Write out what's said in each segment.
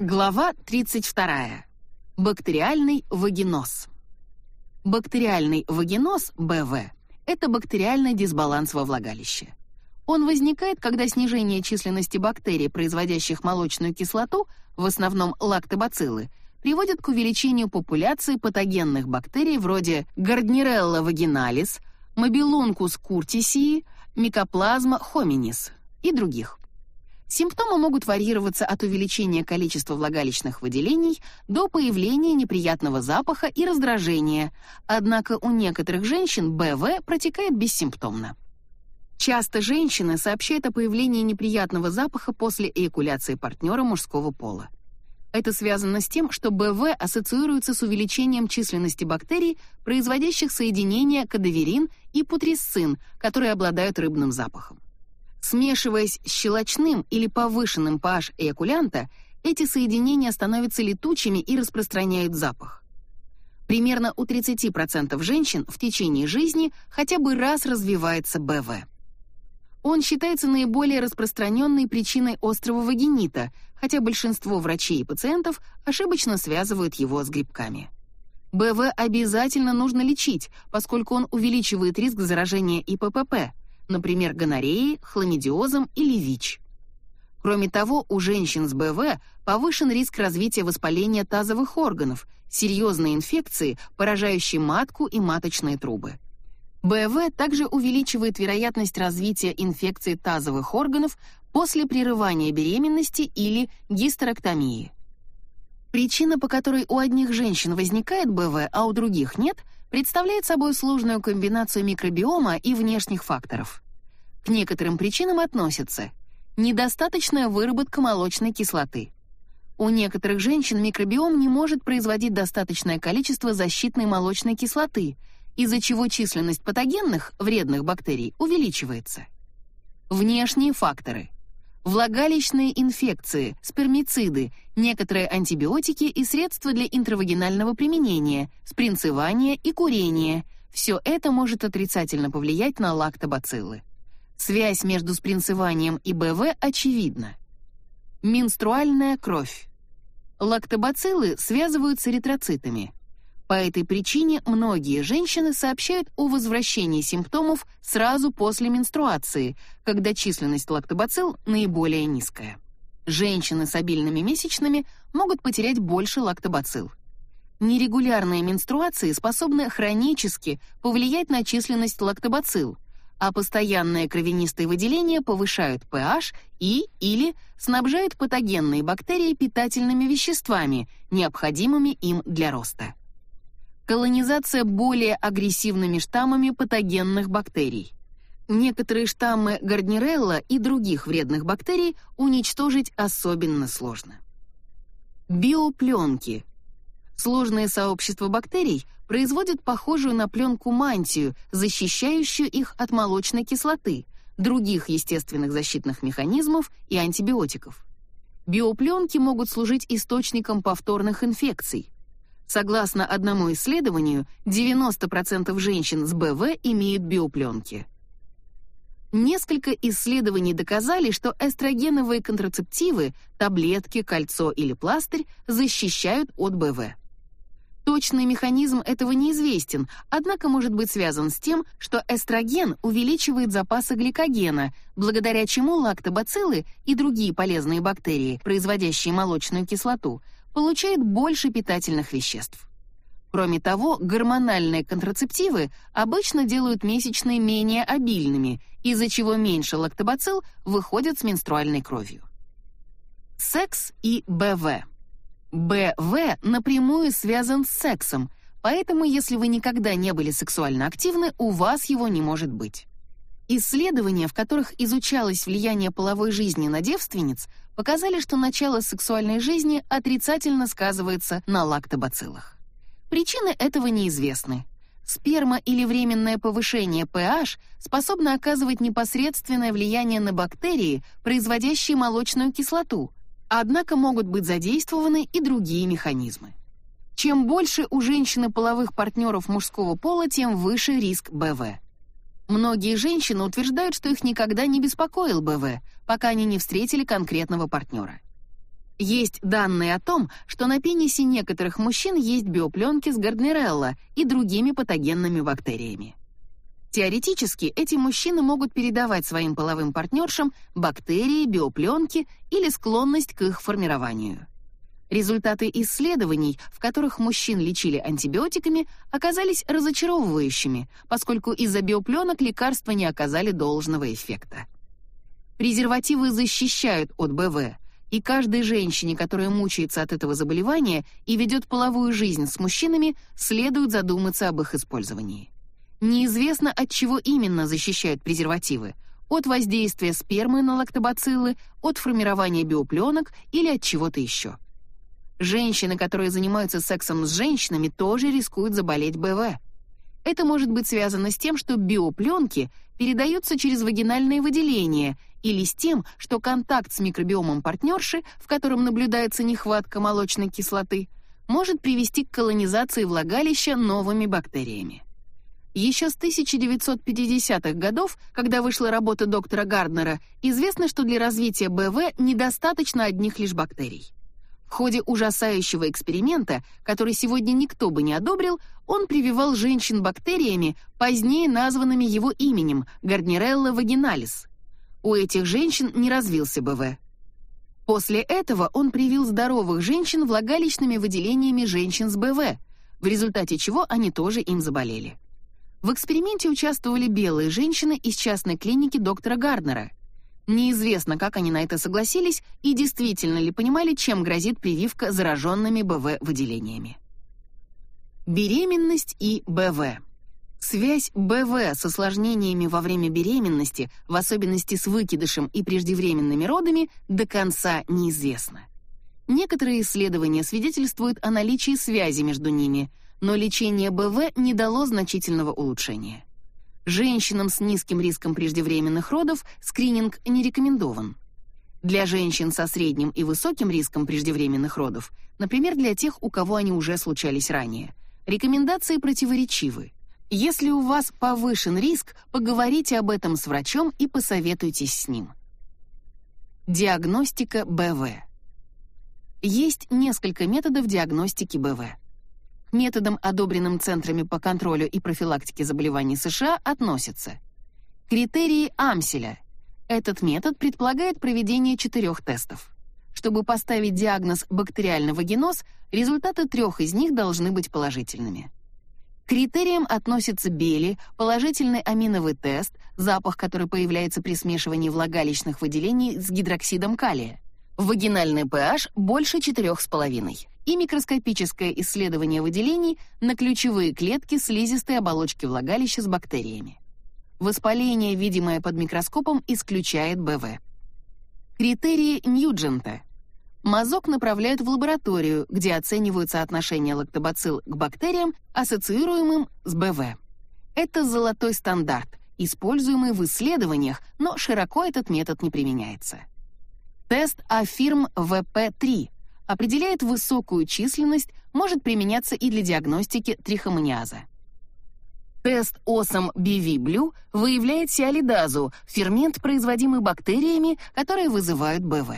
Глава 32. Бактериальный вагиноз. Бактериальный вагиноз БВ это бактериальный дисбаланс во влагалище. Он возникает, когда снижение численности бактерий, производящих молочную кислоту, в основном лактобациллы, приводит к увеличению популяции патогенных бактерий вроде Gardnerella vaginalis, Mobilungus curtisii, Mycoplasma hominis и других. Симптомы могут варьироваться от увеличения количества влагалищных выделений до появления неприятного запаха и раздражения, однако у некоторых женщин БВ протекает бессимптомно. Часто женщины сообщают о появлении неприятного запаха после эякуляции партнера мужского пола. Это связано с тем, что БВ ассоциируется с увеличением численности бактерий, производящих соединения кадаверин и путрисцин, которые обладают рыбным запахом. Смешиваясь с щелочным или повышенным pH эякулянта, эти соединения становятся летучими и распространяют запах. Примерно у 30% женщин в течение жизни хотя бы раз развивается БВ. Он считается наиболее распространенной причиной острого вагинита, хотя большинство врачей и пациентов ошибочно связывают его с грибками. БВ обязательно нужно лечить, поскольку он увеличивает риск заражения ИППП, например, гонореей, хламидиозом или ВИЧ. Кроме того, у женщин с БВ повышен риск развития воспаления тазовых органов, серьезной инфекции, поражающей матку и маточные трубы. БВ также увеличивает вероятность развития инфекции тазовых органов после прерывания беременности или гистерэктомии. Причина, по которой у одних женщин возникает БВ, а у других нет, представляет собой сложную комбинацию микробиома и внешних факторов. К некоторым причинам относятся недостаточная выработка молочной кислоты. У некоторых женщин микробиом не может производить достаточное количество защитной молочной кислоты, из-за чего численность патогенных, вредных бактерий увеличивается. Внешние факторы: влагалищные инфекции, спермициды, некоторые антибиотики и средства для интравагинального применения, спринцевание и курение. Все это может отрицательно повлиять на лактобациллы. Связь между спринцеванием и БВ очевидна. Менструальная кровь. Лактобациллы связывают с эритроцитами. По этой причине многие женщины сообщают о возвращении симптомов сразу после менструации, когда численность лактобацилл наиболее низкая. Женщины с обильными месячными могут потерять больше лактобацилл. Нерегулярные менструации способны хронически повлиять на численность лактобацилл, а постоянные кровянистые выделения повышают pH и или снабжают патогенные бактерии питательными веществами, необходимыми им для роста колонизация более агрессивными штаммами патогенных бактерий. Некоторые штаммы Гарднерелла и других вредных бактерий уничтожить особенно сложно. Биопленки. Сложные сообщества бактерий производят похожую на пленку мантию, защищающую их от молочной кислоты, других естественных защитных механизмов и антибиотиков. Биопленки могут служить источником повторных инфекций. Согласно одному исследованию, 90% женщин с БВ имеют биопленки. Несколько исследований доказали, что эстрогеновые контрацептивы, таблетки, кольцо или пластырь защищают от БВ. Точный механизм этого неизвестен, однако может быть связан с тем, что эстроген увеличивает запасы гликогена, благодаря чему лактобациллы и другие полезные бактерии, производящие молочную кислоту, получает больше питательных веществ. Кроме того, гормональные контрацептивы обычно делают месячные менее обильными, из-за чего меньше лактобацилл выходят с менструальной кровью. Секс и БВ. БВ напрямую связан с сексом, поэтому если вы никогда не были сексуально активны, у вас его не может быть. Исследования, в которых изучалось влияние половой жизни на девственниц, показали, что начало сексуальной жизни отрицательно сказывается на лактобациллах. Причины этого неизвестны. Сперма или временное повышение pH способно оказывать непосредственное влияние на бактерии, производящие молочную кислоту, однако могут быть задействованы и другие механизмы. Чем больше у женщины половых партнеров мужского пола, тем выше риск БВ. Многие женщины утверждают, что их никогда не беспокоил БВ, пока они не встретили конкретного партнера. Есть данные о том, что на пенисе некоторых мужчин есть биопленки с Гарднерелла и другими патогенными бактериями. Теоретически эти мужчины могут передавать своим половым партнершам бактерии, биопленки или склонность к их формированию. Результаты исследований, в которых мужчин лечили антибиотиками, оказались разочаровывающими, поскольку из-за биопленок лекарства не оказали должного эффекта. Презервативы защищают от БВ, и каждой женщине, которая мучается от этого заболевания и ведет половую жизнь с мужчинами, следует задуматься об их использовании. Неизвестно, от чего именно защищают презервативы: от воздействия спермы на лактобациллы, от формирования биопленок или от чего-то еще. Женщины, которые занимаются сексом с женщинами, тоже рискуют заболеть БВ. Это может быть связано с тем, что биопленки передаются через вагинальные выделения или с тем, что контакт с микробиомом партнерши, в котором наблюдается нехватка молочной кислоты, может привести к колонизации влагалища новыми бактериями. Еще с 1950-х годов, когда вышла работа доктора Гарднера, известно, что для развития БВ недостаточно одних лишь бактерий. В ходе ужасающего эксперимента, который сегодня никто бы не одобрил, он прививал женщин бактериями, позднее названными его именем Gardnerella vaginalis. У этих женщин не развился БВ. После этого он привил здоровых женщин влагалищными выделениями женщин с БВ, в результате чего они тоже им заболели. В эксперименте участвовали белые женщины из частной клиники доктора Гарднера. Неизвестно, как они на это согласились и действительно ли понимали, чем грозит прививка зараженными БВ выделениями. Беременность и БВ. Связь БВ с осложнениями во время беременности, в особенности с выкидышем и преждевременными родами, до конца неизвестна. Некоторые исследования свидетельствуют о наличии связи между ними, но лечение БВ не дало значительного улучшения. Женщинам с низким риском преждевременных родов скрининг не рекомендован. Для женщин со средним и высоким риском преждевременных родов, например, для тех, у кого они уже случались ранее, рекомендации противоречивы. Если у вас повышен риск, поговорите об этом с врачом и посоветуйтесь с ним. Диагностика БВ. Есть несколько методов диагностики БВ. К методам, одобренным Центрами по контролю и профилактике заболеваний США, относятся критерии Амселя. Этот метод предполагает проведение четырех тестов. Чтобы поставить диагноз бактериальный вагиноз, результаты трех из них должны быть положительными. К критериям относятся бели, положительный аминовый тест, запах, который появляется при смешивании влагалищных выделений с гидроксидом калия, вагинальный pH больше 4,5 и микроскопическое исследование выделений на ключевые клетки слизистой оболочки влагалища с бактериями. Воспаление, видимое под микроскопом, исключает БВ. Критерии Ньюджента – Мазок направляют в лабораторию, где оценивают соотношение лактобацилл к бактериям, ассоциируемым с БВ. Это золотой стандарт, используемый в исследованиях, но широко этот метод не применяется. Тест Афирм ВП3 определяет высокую численность, может применяться и для диагностики трихомониаза. Тест Осом BV Blue выявляет сиалидазу, фермент, производимый бактериями, которые вызывают БВ.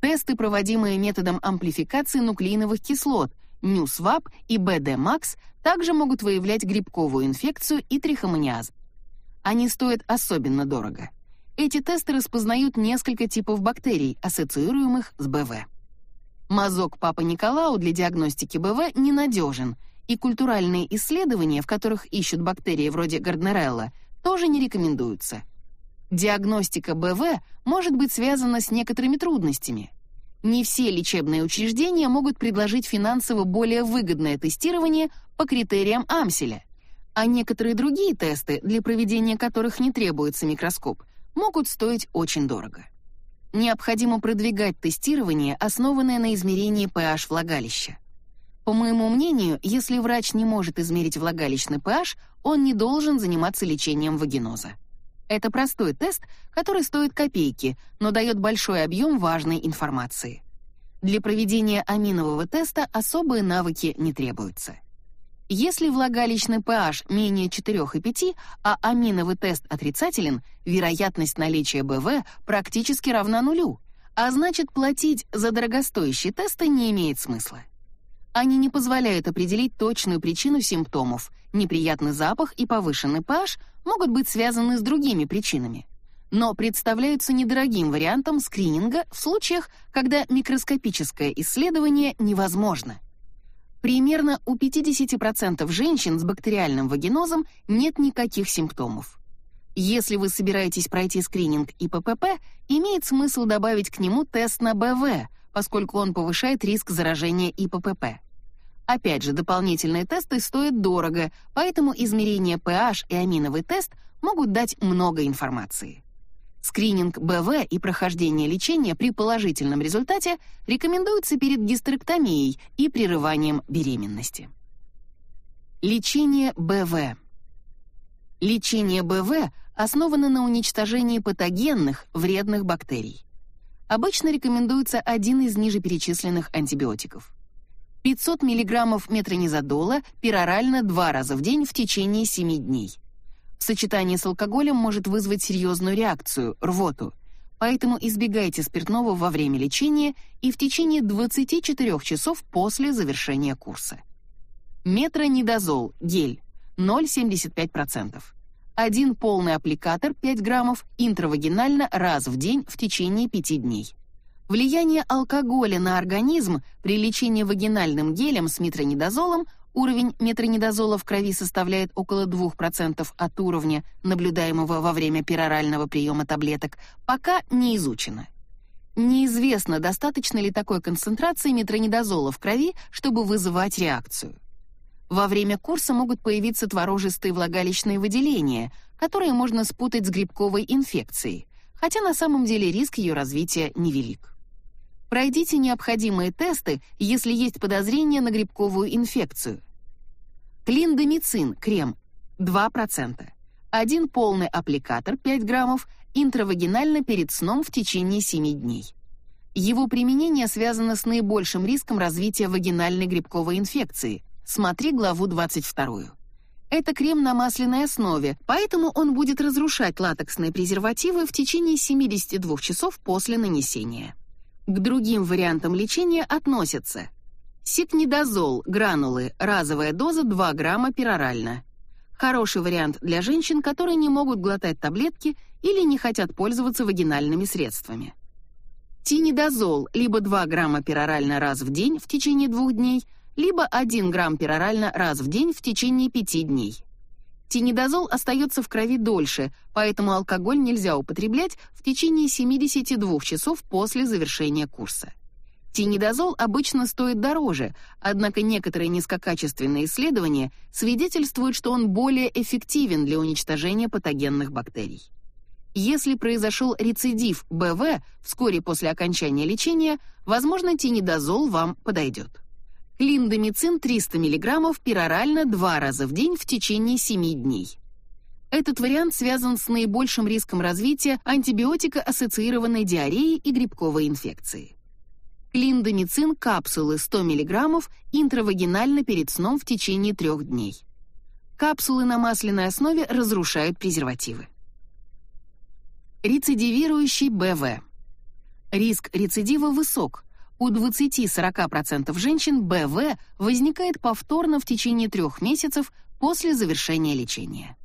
Тесты, проводимые методом амплификации нуклеиновых кислот, NuSwap и BD-Max, также могут выявлять грибковую инфекцию и трихомониаз. Они стоят особенно дорого. Эти тесты распознают несколько типов бактерий, ассоциируемых с БВ. Мазок Папа Николау для диагностики БВ ненадежен, и культуральные исследования, в которых ищут бактерии вроде Гарднерелла, тоже не рекомендуются. Диагностика БВ может быть связана с некоторыми трудностями. Не все лечебные учреждения могут предложить финансово более выгодное тестирование по критериям Амселя, а некоторые другие тесты, для проведения которых не требуется микроскоп, могут стоить очень дорого. Необходимо продвигать тестирование, основанное на измерении pH влагалища. По моему мнению, если врач не может измерить влагалищный pH, он не должен заниматься лечением вагиноза. Это простой тест, который стоит копейки, но дает большой объем важной информации. Для проведения аминового теста особые навыки не требуются. Если влагалищный pH менее 4,5, а аминовый тест отрицателен, вероятность наличия БВ практически равна нулю, а значит, платить за дорогостоящие тесты не имеет смысла. Они не позволяют определить точную причину симптомов. Неприятный запах и повышенный pH могут быть связаны с другими причинами, но представляются недорогим вариантом скрининга в случаях, когда микроскопическое исследование невозможно. Примерно у 50% женщин с бактериальным вагинозом нет никаких симптомов. Если вы собираетесь пройти скрининг ИППП, имеет смысл добавить к нему тест на БВ, поскольку он повышает риск заражения ИППП. Опять же, дополнительные тесты стоят дорого, поэтому измерение pH и аминовый тест могут дать много информации. Скрининг БВ и прохождение лечения при положительном результате рекомендуется перед гистерэктомией и прерыванием беременности. Лечение БВ. Лечение БВ основано на уничтожении патогенных, вредных бактерий. Обычно рекомендуется один из ниже перечисленных антибиотиков. 500 мг метронидазола перорально два раза в день в течение 7 дней. В сочетании с алкоголем может вызвать серьезную реакцию рвоту. Поэтому избегайте спиртного во время лечения и в течение 24 часов после завершения курса. Метронидазол гель 0,75%. Один полный аппликатор 5 граммов интравагинально раз в день в течение 5 дней. Влияние алкоголя на организм при лечении вагинальным гелем с метронидазолом уровень метронидазола в крови составляет около 2% от уровня, наблюдаемого во время перорального приема таблеток, пока не изучено. Неизвестно, достаточно ли такой концентрации метронидазола в крови, чтобы вызывать реакцию. Во время курса могут появиться творожистые влагалищные выделения, которые можно спутать с грибковой инфекцией, хотя на самом деле риск ее развития невелик. Пройдите необходимые тесты, если есть подозрение на грибковую инфекцию. Клиндомицин крем 2%. Один полный аппликатор 5 граммов интравагинально перед сном в течение 7 дней. Его применение связано с наибольшим риском развития вагинальной грибковой инфекции. Смотри главу 22. Это крем на масляной основе, поэтому он будет разрушать латексные презервативы в течение 72 часов после нанесения. К другим вариантам лечения относятся сикнидазол, гранулы, разовая доза 2 грамма перорально. Хороший вариант для женщин, которые не могут глотать таблетки или не хотят пользоваться вагинальными средствами. Тинидазол, либо 2 грамма перорально раз в день в течение двух дней, либо 1 грамм перорально раз в день в течение 5 дней. Тинидазол остается в крови дольше, поэтому алкоголь нельзя употреблять в течение 72 часов после завершения курса. Тинидазол обычно стоит дороже, однако некоторые низкокачественные исследования свидетельствуют, что он более эффективен для уничтожения патогенных бактерий. Если произошел рецидив БВ вскоре после окончания лечения, возможно, тинидазол вам подойдет. Линдомицин 300 мг перорально два раза в день в течение 7 дней. Этот вариант связан с наибольшим риском развития антибиотика-ассоциированной диареи и грибковой инфекции. Клиндомицин капсулы 100 мг интравагинально перед сном в течение трех дней. Капсулы на масляной основе разрушают презервативы. Рецидивирующий БВ. Риск рецидива высок, у 20-40% женщин БВ возникает повторно в течение трех месяцев после завершения лечения.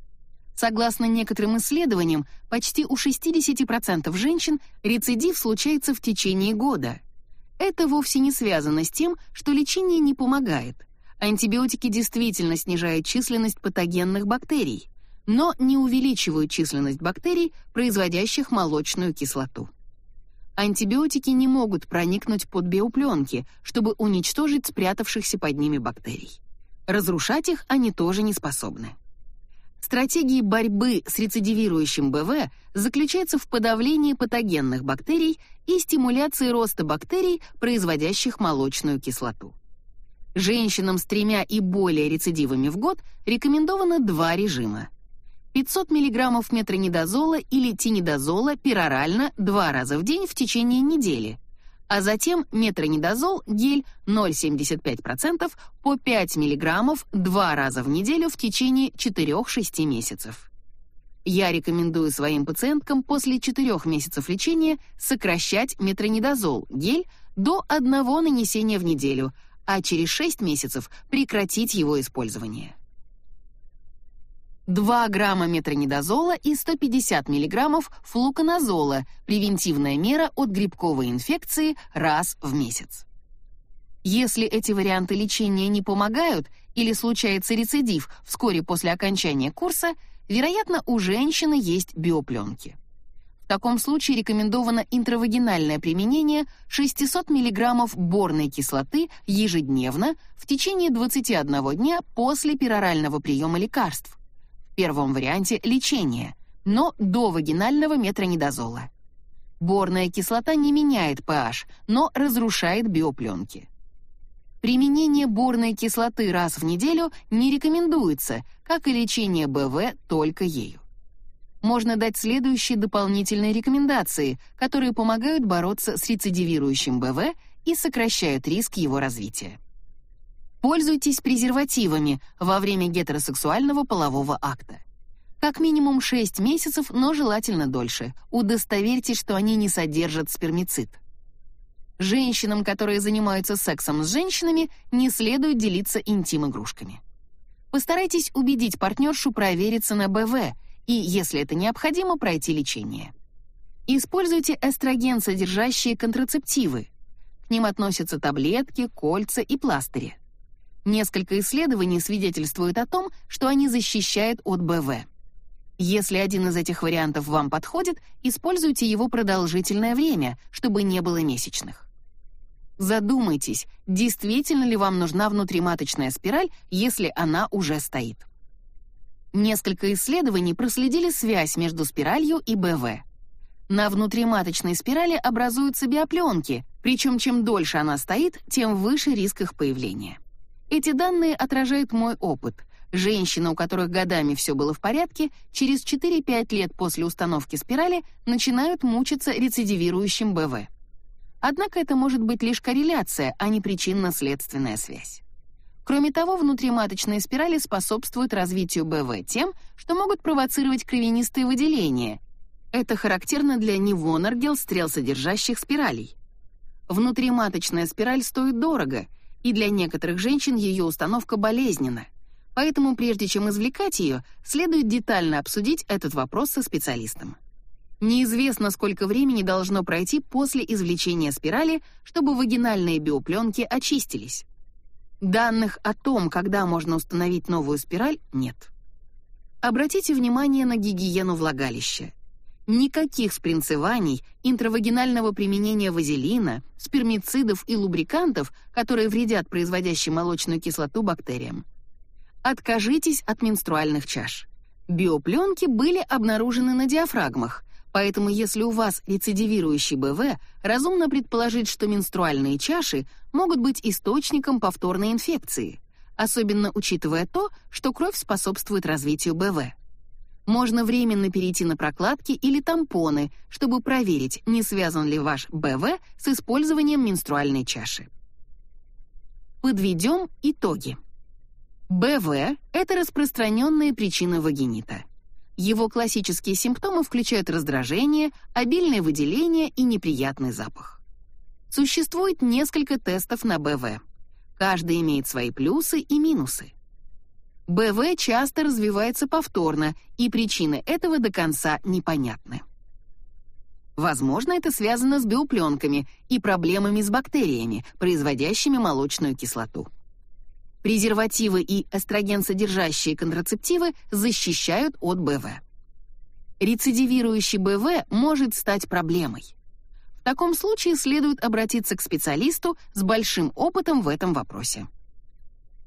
Согласно некоторым исследованиям, почти у 60% женщин рецидив случается в течение года. Это вовсе не связано с тем, что лечение не помогает. Антибиотики действительно снижают численность патогенных бактерий, но не увеличивают численность бактерий, производящих молочную кислоту. Антибиотики не могут проникнуть под биопленки, чтобы уничтожить спрятавшихся под ними бактерий. Разрушать их они тоже не способны. Стратегия борьбы с рецидивирующим БВ заключается в подавлении патогенных бактерий и стимуляции роста бактерий, производящих молочную кислоту. Женщинам с тремя и более рецидивами в год рекомендовано два режима 500 мг метронидазола или тинидазола перорально два раза в день в течение недели, а затем метронидазол гель 0,75% по 5 мг два раза в неделю в течение 4-6 месяцев. Я рекомендую своим пациенткам после 4 месяцев лечения сокращать метронидозол, гель, до одного нанесения в неделю, а через 6 месяцев прекратить его использование. 2 грамма метронидозола и 150 миллиграммов флуконазола – превентивная мера от грибковой инфекции раз в месяц. Если эти варианты лечения не помогают или случается рецидив вскоре после окончания курса, вероятно, у женщины есть биопленки. В таком случае рекомендовано интравагинальное применение 600 мг борной кислоты ежедневно в течение 21 дня после перорального приема лекарств. Первом варианте лечение, но до вагинального метронидозола. Борная кислота не меняет pH, но разрушает биопленки. Применение борной кислоты раз в неделю не рекомендуется, как и лечение БВ только ею. Можно дать следующие дополнительные рекомендации, которые помогают бороться с рецидивирующим БВ и сокращают риск его развития. Пользуйтесь презервативами во время гетеросексуального полового акта. Как минимум 6 месяцев, но желательно дольше. Удостоверьтесь, что они не содержат спермицид. Женщинам, которые занимаются сексом с женщинами, не следует делиться интим-игрушками. Постарайтесь убедить партнершу провериться на БВ и, если это необходимо, пройти лечение. Используйте эстроген, содержащие контрацептивы. К ним относятся таблетки, кольца и пластыри. Несколько исследований свидетельствуют о том, что они защищают от БВ. Если один из этих вариантов вам подходит, используйте его продолжительное время, чтобы не было месячных. Задумайтесь, действительно ли вам нужна внутриматочная спираль, если она уже стоит. Несколько исследований проследили связь между спиралью и БВ. На внутриматочной спирали образуются биопленки, причем чем дольше она стоит, тем выше риск их появления. Эти данные отражают мой опыт. Женщины, у которых годами все было в порядке, через 4-5 лет после установки спирали начинают мучиться рецидивирующим БВ. Однако это может быть лишь корреляция, а не причинно-следственная связь. Кроме того, внутриматочные спирали способствуют развитию БВ тем, что могут провоцировать кровянистые выделения. Это характерно для невонаргел стрел содержащих спиралей. Внутриматочная спираль стоит дорого, и для некоторых женщин ее установка болезненна. Поэтому прежде чем извлекать ее, следует детально обсудить этот вопрос со специалистом. Неизвестно, сколько времени должно пройти после извлечения спирали, чтобы вагинальные биопленки очистились. Данных о том, когда можно установить новую спираль, нет. Обратите внимание на гигиену влагалища. Никаких спринцеваний, интравагинального применения вазелина, спермицидов и лубрикантов, которые вредят производящим молочную кислоту бактериям. Откажитесь от менструальных чаш. Биопленки были обнаружены на диафрагмах, Поэтому если у вас рецидивирующий БВ, разумно предположить, что менструальные чаши могут быть источником повторной инфекции, особенно учитывая то, что кровь способствует развитию БВ. Можно временно перейти на прокладки или тампоны, чтобы проверить, не связан ли ваш БВ с использованием менструальной чаши. Подведем итоги. БВ – это распространенная причина вагинита. Его классические симптомы включают раздражение, обильное выделение и неприятный запах. Существует несколько тестов на БВ. Каждый имеет свои плюсы и минусы. БВ часто развивается повторно, и причины этого до конца непонятны. Возможно, это связано с биопленками и проблемами с бактериями, производящими молочную кислоту. Презервативы и эстроген-содержащие контрацептивы защищают от БВ. Рецидивирующий БВ может стать проблемой. В таком случае следует обратиться к специалисту с большим опытом в этом вопросе.